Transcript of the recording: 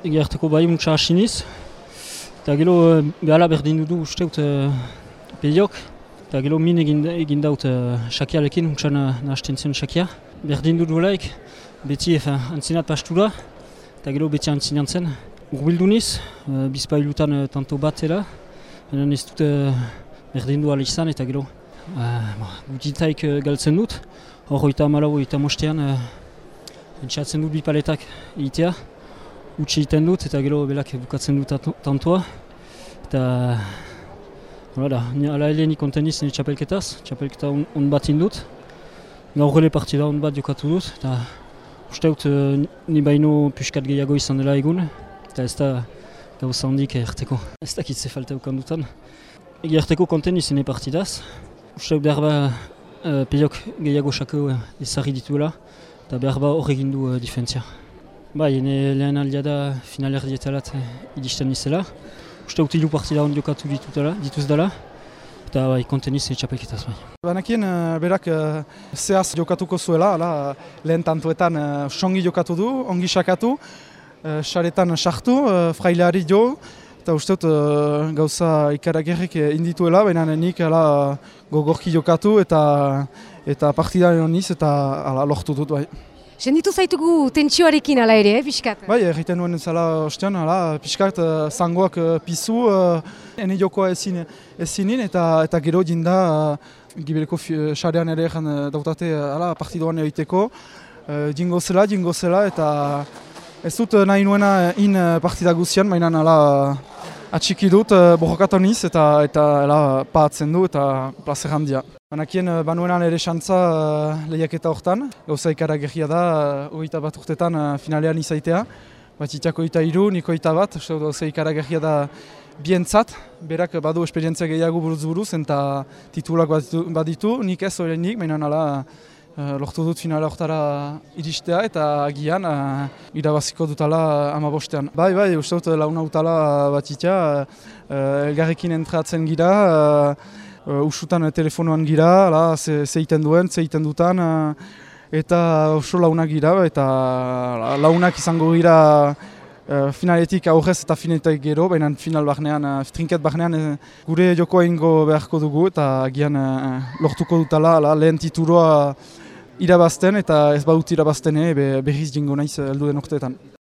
Egiarteko bai untsa hasiniz, eta gero behala berdin dudu usteut uh, pediok, eta gero min egin, egin daut uh, shakialekin, untsan uh, nahazten zen shakia. Berdin dudu laik, beti efa, antzinat pastura, eta gero beti antzinan zen. Urbildu niz, uh, bizpailutan uh, tanto bat zela, ez dut uh, berdin du izan, eta gero uh, gutitaik uh, galtzen dut, hor oita amalau, oita mostean, uh, entxatzen dut bipaletak egitea utxe egiten dut eta gero belak bukatzen dut tantoa. Eta... Hala, ala ere nik konten niz nire txapelketaz, txapelketa on, on bat indut. Gaur gele partida on bat jokatu dut, eta uste dut uh, ni baino piskat gehiago izan dela egun, eta ez da gauza handik erteko. Ez dakit ze falta ukan dutan. Egi erteko konten niz nire partidaz. Uste dut behar ba uh, gehiago xako ezarri dituela, eta behar ba hor egin du uh, difentzia. Bai, ene lehen aldea da final erdietalat idisten nizela. Uste hilu partida hon jokatu ditutela, dituz dela. Eta bai, konten niz txapelketaz bai. Banakien berak uh, zehaz jokatuko zuela, ala, lehen tantuetan songi jokatu du, ongi sakatu, uh, saretan sartu, uh, fraileari jo, eta uste dut uh, gauza ikaragerrik indituela, baina nik ala, gogorki jokatu eta eta partida niz eta ala, lortu dut bai. Senditu zaitugu tentsioarekin ala ere, eh, pixkat? Bai, egiten nuen zela ostean, ala, pixkat uh, zangoak uh, pizu, uh, ene jokoa ezin, ezinin, eta, eta gero jinda uh, gibeleko xarean ere egin dautate ala, partidoan egiteko. Uh, jingo zela, jingo zela, eta ez dut nahi nuena in partida guzian, mainan ala, atxiki dut, uh, borrokatoniz, eta, eta ala, paatzen du, eta plazer handia. Banakien, banuenan ere xantza uh, lehiaketa hortan, gauza ikaragerria da, uh, bat urtetan uh, finalean izaitea. Batitiako eta iru, niko eta bat, gauza ikaragerria da bientzat, berak badu esperientzia gehiago buruz buruz, eta titulak baditu, nik ez horrenik, mainan ala, lortu dut finale hortara iristea, eta agian uh, irabaziko dutala ama bostean. Bai, bai, uste dut launa utala batitia, uh, elgarrekin entratzen gira, uh, usutan telefonoan gira, la, ze, zeiten duen, zeiten dutan, uh, eta oso launak gira, eta launak izango gira uh, finaletik aurrez eta finaletik gero, baina final bahnean, uh, trinket bahnean uh, gure joko ingo beharko dugu, eta gian uh, lortuko dutala la, lehen tituroa irabazten, eta ez badut irabazten, eh, berriz jingo naiz heldu den orteetan.